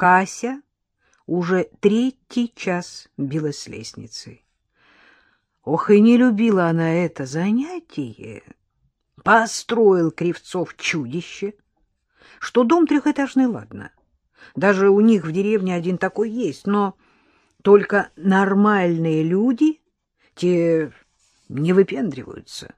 Кася уже третий час билась с лестницей. Ох, и не любила она это занятие. Построил Кривцов чудище, что дом трехэтажный, ладно. Даже у них в деревне один такой есть, но только нормальные люди, те не выпендриваются.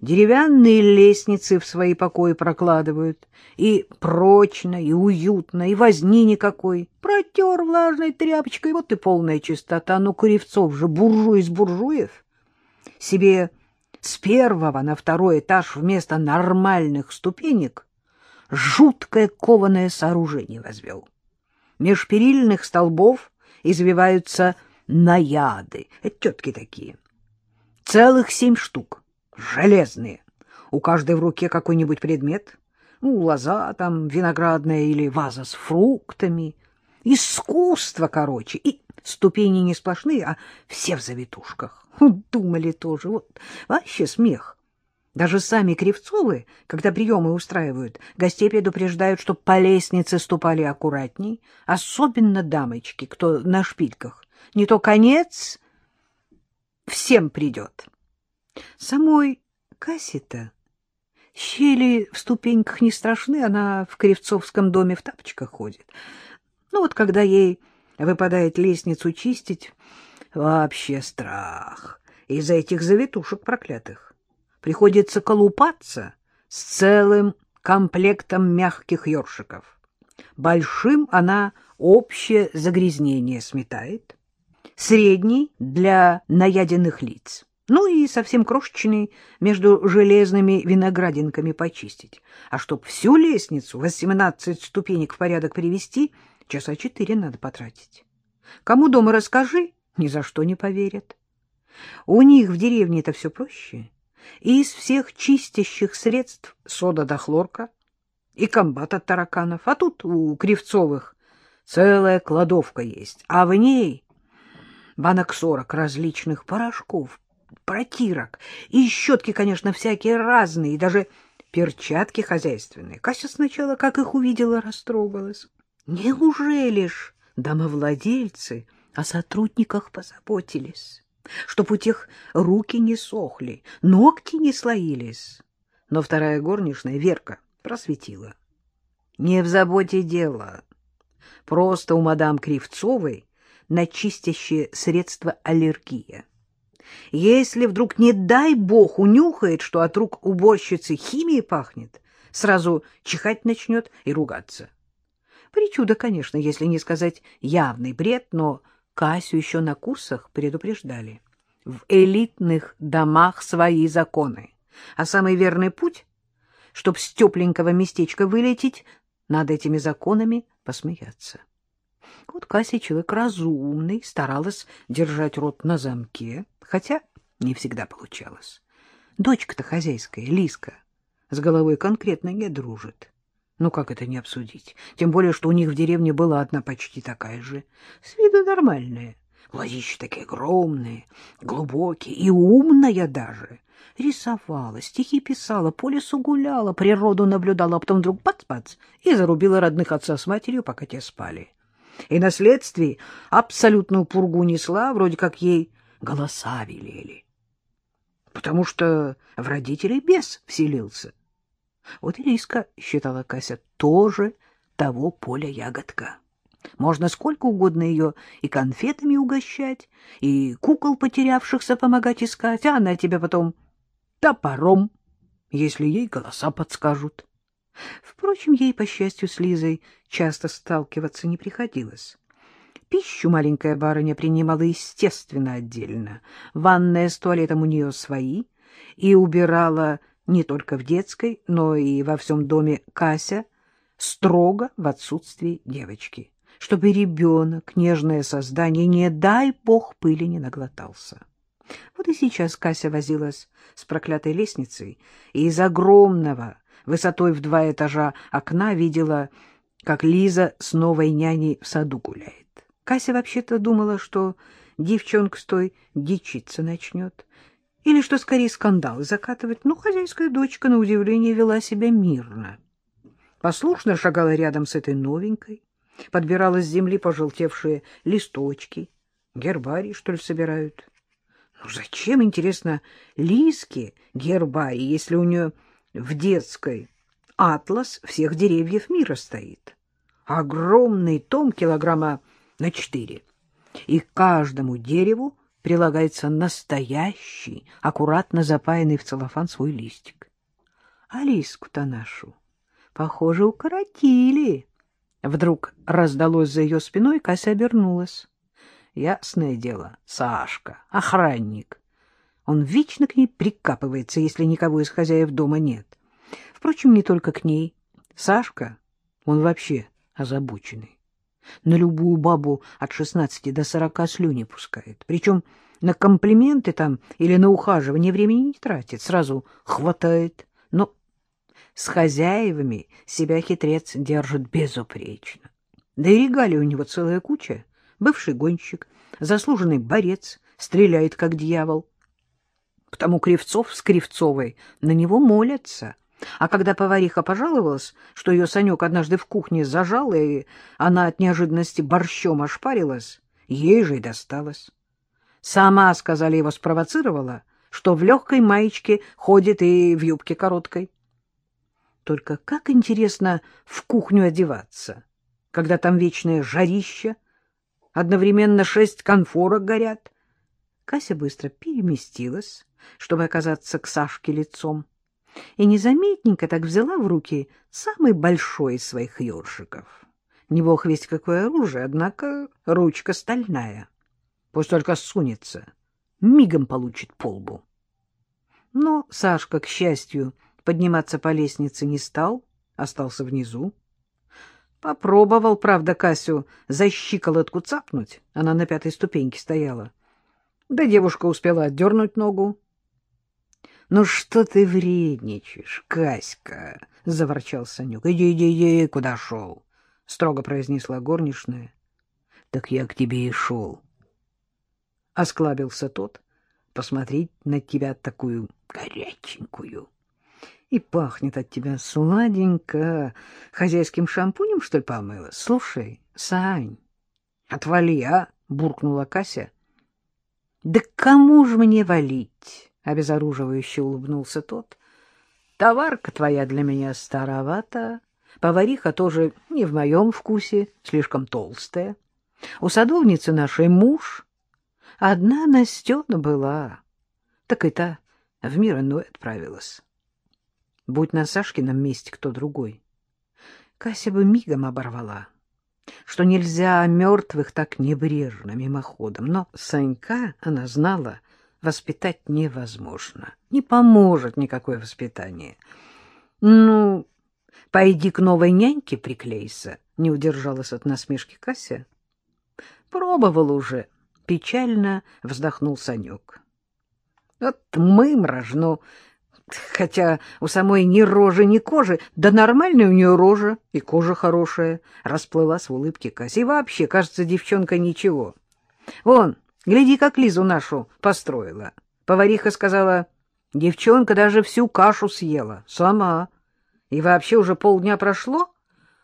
Деревянные лестницы в свои покои прокладывают. И прочно, и уютно, и возни никакой. Протер влажной тряпочкой, вот и полная чистота. Ну, Куривцов же буржуй из буржуев. Себе с первого на второй этаж вместо нормальных ступенек жуткое кованое сооружение возвел. Меж перильных столбов извиваются наяды. Это тетки такие. Целых семь штук железные. У каждой в руке какой-нибудь предмет. Ну, лоза там виноградная или ваза с фруктами. Искусство, короче. И ступени не сплошные, а все в завитушках. Думали тоже. Вот вообще смех. Даже сами Кривцовы, когда приемы устраивают, гостей предупреждают, что по лестнице ступали аккуратней, особенно дамочки, кто на шпильках. Не то конец всем придет. Самой Кассе-то щели в ступеньках не страшны, она в Кривцовском доме в тапочках ходит. Ну вот когда ей выпадает лестницу чистить, вообще страх из-за этих завитушек проклятых. Приходится колупаться с целым комплектом мягких ёршиков. Большим она общее загрязнение сметает, средний — для наяденных лиц ну и совсем крошечный между железными виноградинками почистить. А чтоб всю лестницу, восемнадцать ступенек в порядок привести, часа четыре надо потратить. Кому дома расскажи, ни за что не поверят. У них в деревне это все проще. И из всех чистящих средств сода до хлорка и комбат от тараканов. А тут у Кривцовых целая кладовка есть, а в ней банок сорок различных порошков, протирок. И щетки, конечно, всякие разные, и даже перчатки хозяйственные. Кася сначала, как их увидела, растрогалась. Неужели ж домовладельцы о сотрудниках позаботились, чтоб у тех руки не сохли, ногти не слоились? Но вторая горничная, Верка, просветила. Не в заботе дело. Просто у мадам Кривцовой на чистящее средство аллергия. Если вдруг, не дай бог, унюхает, что от рук уборщицы химии пахнет, сразу чихать начнет и ругаться. Причуда, конечно, если не сказать явный бред, но Касю еще на курсах предупреждали. В элитных домах свои законы, а самый верный путь, чтоб с тепленького местечка вылететь, над этими законами посмеяться. Кася человек разумный, старалась держать рот на замке, хотя не всегда получалось. Дочка-то хозяйская, Лиска, с головой конкретно не дружит. Ну, как это не обсудить? Тем более, что у них в деревне была одна почти такая же. С виду нормальная. Глазища такие огромные, глубокие и умная даже. Рисовала, стихи писала, по лесу гуляла, природу наблюдала, а потом вдруг бац-бац и зарубила родных отца с матерью, пока те спали. И на следствии абсолютную пургу несла, вроде как ей голоса велели. Потому что в родителей бес вселился. Вот и Лиска, считала Кася, тоже того поля ягодка. Можно сколько угодно ее и конфетами угощать, и кукол потерявшихся помогать искать, а она тебе потом топором, если ей голоса подскажут. Впрочем, ей, по счастью, с Лизой часто сталкиваться не приходилось. Пищу маленькая барыня принимала, естественно, отдельно. Ванная с туалетом у нее свои, и убирала не только в детской, но и во всем доме Кася строго в отсутствии девочки, чтобы ребенок, нежное создание, не дай бог пыли не наглотался. Вот и сейчас Кася возилась с проклятой лестницей, и из огромного, высотой в два этажа окна видела, как Лиза с новой няней в саду гуляет. Кася вообще-то думала, что девчонка с той дичиться начнет, или что скорее скандалы закатывать, но хозяйская дочка, на удивление, вела себя мирно. Послушно шагала рядом с этой новенькой, подбирала с земли пожелтевшие листочки. Гербарий, что ли, собирают? Ну, зачем, интересно, Лиске гербарий, если у нее в детской атлас всех деревьев мира стоит? Огромный том килограмма на четыре. И к каждому дереву прилагается настоящий, аккуратно запаянный в целлофан свой листик. А лиску-то нашу, похоже, укоротили. Вдруг раздалось за ее спиной, Кася обернулась. Ясное дело, Сашка, охранник. Он вечно к ней прикапывается, если никого из хозяев дома нет. Впрочем, не только к ней. Сашка, он вообще озабоченный. На любую бабу от шестнадцати до сорока слюни пускает. Причем на комплименты там или на ухаживание времени не тратит. Сразу хватает. Но с хозяевами себя хитрец держит безупречно. Да и регалий у него целая куча. Бывший гонщик, заслуженный борец, стреляет как дьявол. Потому Кривцов с Кривцовой на него молятся. А когда повариха пожаловалась, что ее Санек однажды в кухне зажал, и она от неожиданности борщом ошпарилась, ей же и досталось. Сама, сказали, его спровоцировала, что в легкой маечке ходит и в юбке короткой. Только как интересно в кухню одеваться, когда там вечное жарище, одновременно шесть конфорок горят. Кася быстро переместилась, чтобы оказаться к Сашке лицом и незаметненько так взяла в руки самый большой из своих ёршиков. Не бог весть какое оружие, однако ручка стальная. Пусть только сунется, мигом получит полбу. Но Сашка, к счастью, подниматься по лестнице не стал, остался внизу. Попробовал, правда, Касю за щиколотку цапнуть, она на пятой ступеньке стояла. Да девушка успела отдернуть ногу. Ну что ты вредничаешь, Каська? — заворчал Санюк. — Иди, иди, иди, куда шел? — строго произнесла горничная. — Так я к тебе и шел. Осклабился тот. — Посмотреть на тебя такую горяченькую. И пахнет от тебя сладенько. Хозяйским шампунем, что ли, помыла? Слушай, Сань, отвали, а? — буркнула Кася. — Да кому ж мне валить? — обезоруживающе улыбнулся тот. — Товарка твоя для меня старовата, повариха тоже не в моем вкусе, слишком толстая. У садовницы нашей муж, одна Настена была, так и та в мир иной отправилась. Будь на Сашкином месте кто другой, Кася бы мигом оборвала, что нельзя мертвых так небрежно, мимоходом. Но Санька, она знала, воспитать невозможно. Не поможет никакое воспитание. Ну, пойди к новой няньке приклейся, не удержалась от насмешки Кася. Пробовал уже, печально вздохнул Санек. Вот мы мражно, хотя у самой ни рожи, ни кожи, да нормальная у нее рожа, и кожа хорошая, расплылась в улыбке Кася. И вообще, кажется, девчонка ничего. Вон, Гляди, как Лизу нашу построила. Повариха сказала, девчонка даже всю кашу съела. Сама. И вообще уже полдня прошло,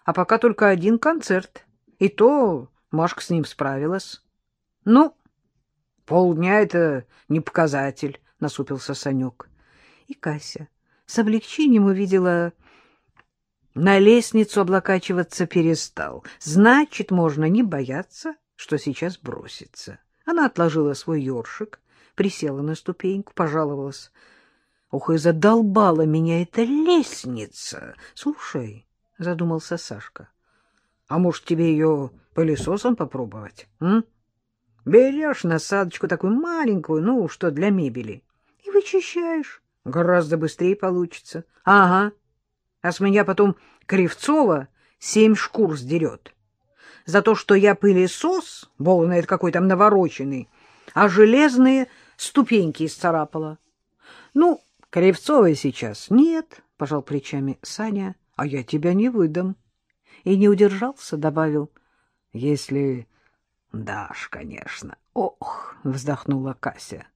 а пока только один концерт. И то Машка с ним справилась. Ну, полдня — это не показатель, — насупился Санек. И Кася с облегчением увидела... На лестницу облокачиваться перестал. Значит, можно не бояться, что сейчас бросится. Она отложила свой ёршик, присела на ступеньку, пожаловалась. — Ох, и задолбала меня эта лестница! Слушай, — задумался Сашка, — а может, тебе ее пылесосом попробовать? М? Берешь насадочку такую маленькую, ну, что для мебели, и вычищаешь. Гораздо быстрее получится. Ага. А с меня потом Кривцова семь шкур сдерет за то, что я пылесос, бог знает какой там навороченный, а железные ступеньки исцарапала. Ну, Кривцовой сейчас нет, — пожал плечами Саня, — а я тебя не выдам. И не удержался, добавил, — если дашь, конечно. Ох, — вздохнула Кася, —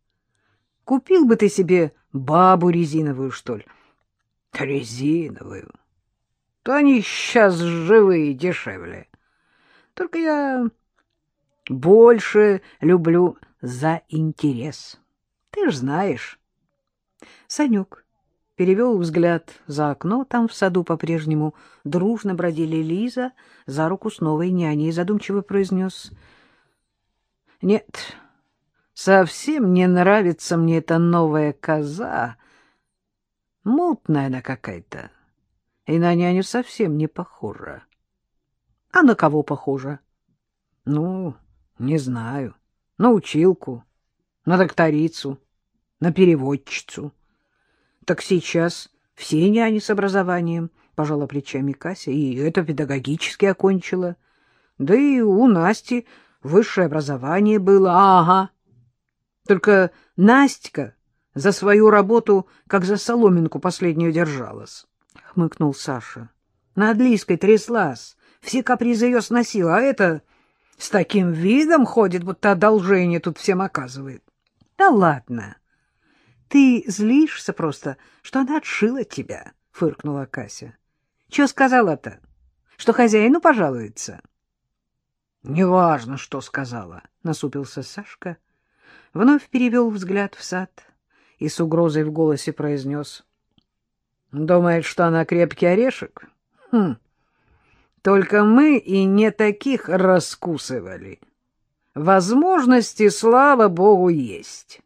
купил бы ты себе бабу резиновую, что ли? Резиновую. То они сейчас живые дешевле. Только я больше люблю за интерес. Ты ж знаешь. Санек перевел взгляд за окно. Там в саду по-прежнему дружно бродили Лиза за руку с новой няней и задумчиво произнес. — Нет, совсем не нравится мне эта новая коза. Мутная она какая-то, и на няню совсем не похожа. — А на кого похожа? — Ну, не знаю. На училку, на докторицу, на переводчицу. Так сейчас все няни с образованием, — пожала плечами Кася, — и это педагогически окончила. Да и у Насти высшее образование было. Ага. Только Настя за свою работу, как за соломинку последнюю держалась, — хмыкнул Саша. На Адлийской тряслась, все капризы ее сносила, а это с таким видом ходит, будто одолжение тут всем оказывает. Да ладно. Ты злишься просто, что она отшила тебя, — фыркнула Кася. Чего сказала-то? Что хозяину пожалуется? — Неважно, что сказала, — насупился Сашка. Вновь перевел взгляд в сад и с угрозой в голосе произнес. — Думает, что она крепкий орешек? Хм. Только мы и не таких раскусывали. Возможности, слава богу, есть.